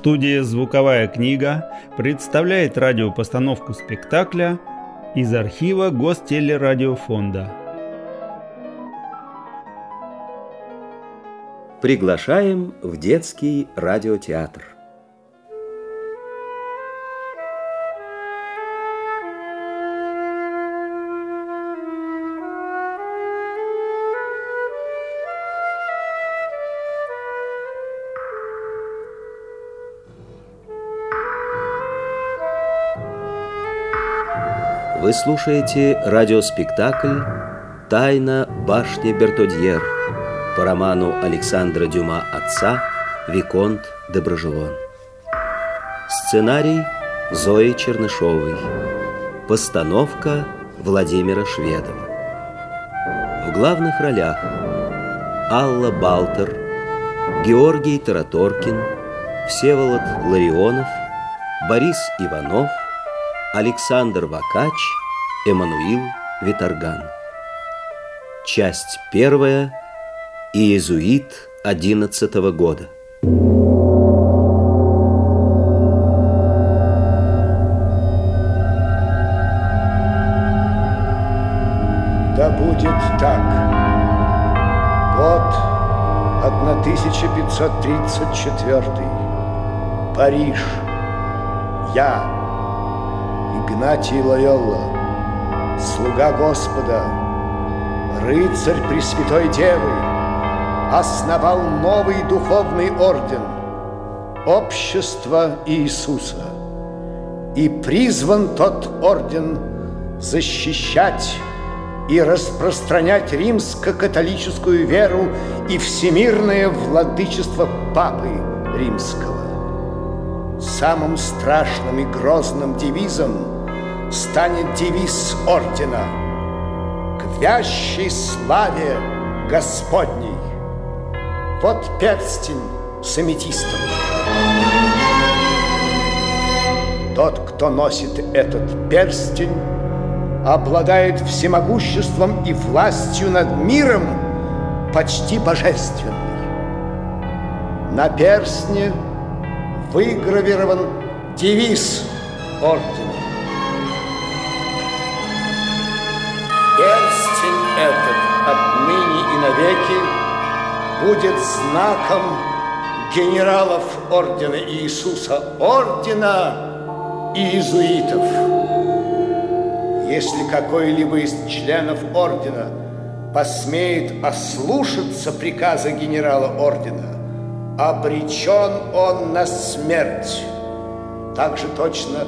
Студия «Звуковая книга» представляет радиопостановку спектакля из архива Гостелерадиофонда. Приглашаем в детский радиотеатр. Вы слушаете радиоспектакль «Тайна башни Бертодьер» по роману Александра Дюма «Отца» Виконт де Брожелон. Сценарий Зои Чернышовой. Постановка Владимира Шведова. В главных ролях Алла Балтер, Георгий Тараторкин, Всеволод Ларионов, Борис Иванов – Александр Вакач, Эммануил Виторган. Часть первая. Иезуит одиннадцатого года. Да будет так. Год 1534. Париж. Я, Игнатий Лойолла, слуга Господа, рыцарь Пресвятой Девы, основал новый духовный орден – Общество Иисуса. И призван тот орден защищать и распространять римско-католическую веру и всемирное владычество Папы Римского. Самым страшным и грозным девизом – станет девиз ордена К вящей славе Господней. Вот перстень с аметистом. Тот, кто носит этот перстень, обладает всемогуществом и властью над миром почти божественной. На перстне выгравирован девиз ордена. Этот отныне и навеки будет знаком генералов Ордена Иисуса, Ордена Иезуитов. Если какой-либо из членов Ордена посмеет ослушаться приказа генерала Ордена, обречен он на смерть. Так же точно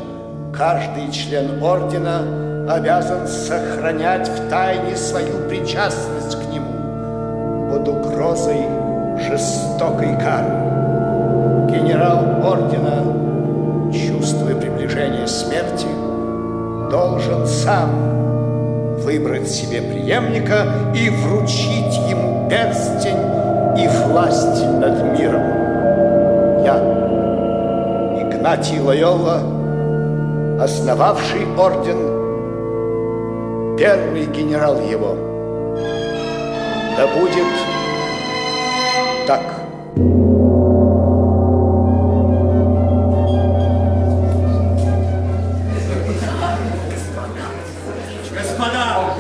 каждый член Ордена – обязан сохранять в тайне свою причастность к нему под угрозой жестокой кары. Генерал ордена, чувствуя приближение смерти, должен сам выбрать себе преемника и вручить ему перстень и власть над миром. Я, Игнатий Лойола, основавший орден первый генерал его. Да будет так. Господа,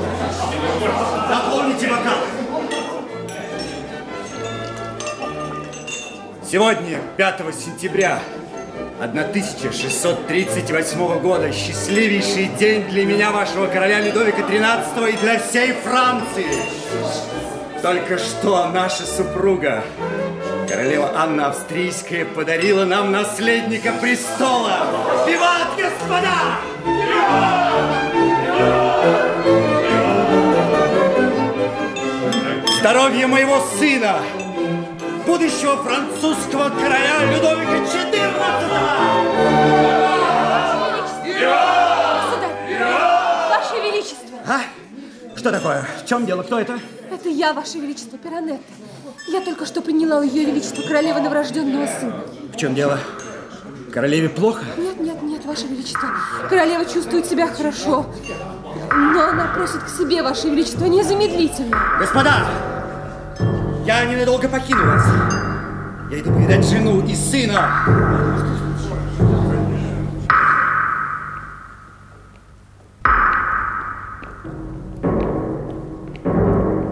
наполните бокал. Сегодня, 5 сентября, 1638 года. Счастливейший день для меня, вашего короля Людовика XIII и для всей Франции. Только что наша супруга, королева Анна Австрийская, подарила нам наследника престола. Виват, господа! Здоровье моего сына! Будущего французского короля Людовика XIV. Ваше Величество! А? Что такое? В чем дело? Кто это? Это я, Ваше Величество, Пиранетта. Я только что приняла у Ее Величества королевы новорожденного сына. В чем дело? Королеве плохо? Нет, нет, нет, Ваше Величество. Королева чувствует себя хорошо. Но она просит к себе, Ваше Величество, незамедлительно. Господа, я ненадолго покину вас. Я иду повидать жену и сына.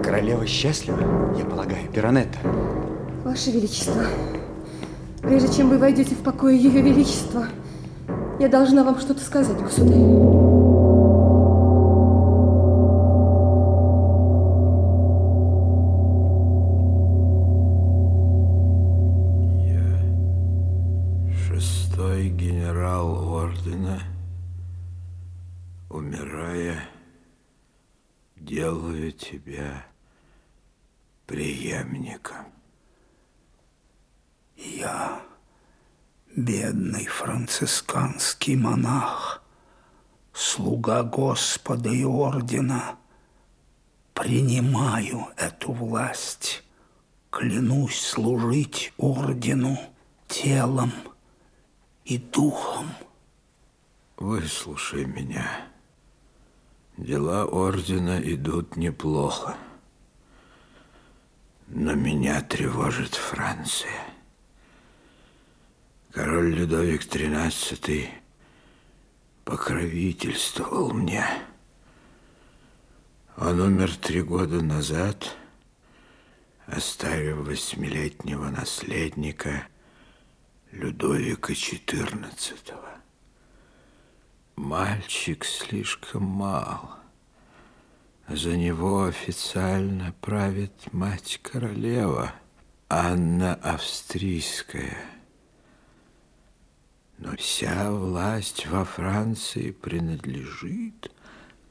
Королева счастлива, я полагаю, Пиранетта. Ваше Величество, прежде чем вы войдете в покой Ее Величества, я должна вам что-то сказать, государь. Тебя преемником. Я, бедный францисканский монах, слуга Господа и Ордена, принимаю эту власть, клянусь служить Ордену телом и духом. Выслушай меня. Дела ордена идут неплохо. Но меня тревожит Франция. Король Людовик XIII покровительствовал мне. Он умер три года назад, оставив восьмилетнего наследника Людовика XIV. Мальчик слишком мал. За него официально правит мать-королева Анна Австрийская. Но вся власть во Франции принадлежит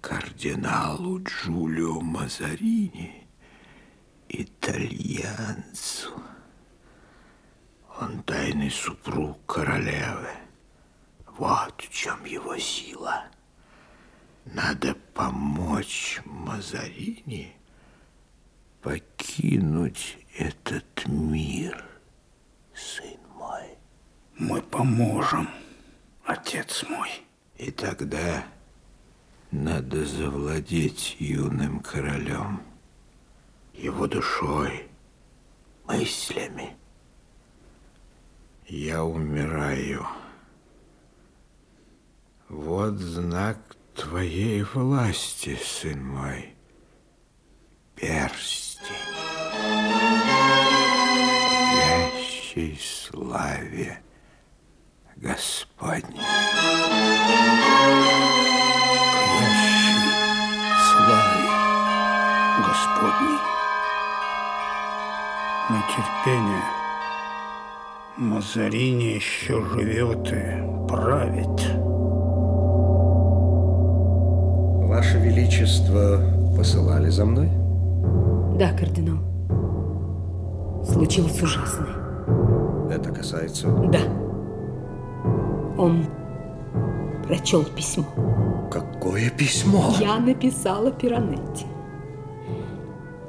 кардиналу Джулио Мазарини, итальянцу. Он тайный супруг королевы. Вот в чем его сила. Надо помочь Мазарини покинуть этот мир, сын мой. Мы поможем, отец мой. И тогда надо завладеть юным королем, его душой, мыслями. Я умираю. Вот знак твоей власти, сын мой, перстень. Ящей славе Господней. К славе Господней. На терпение Мазарини еще живет и правит. Ваше Величество посылали за мной? Да, кардинал. Случилось ужасное. Это касается... Да. Он прочел письмо. Какое письмо? Я написала Пиранетти.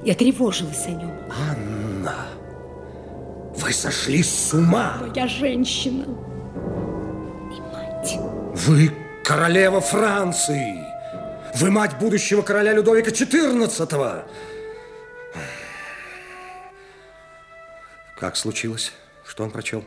Я тревожилась о нем. Анна, вы сошли с ума. Но я женщина. И мать. Вы королева Франции. Вы мать будущего короля Людовика XIV. Как случилось? Что он прочел?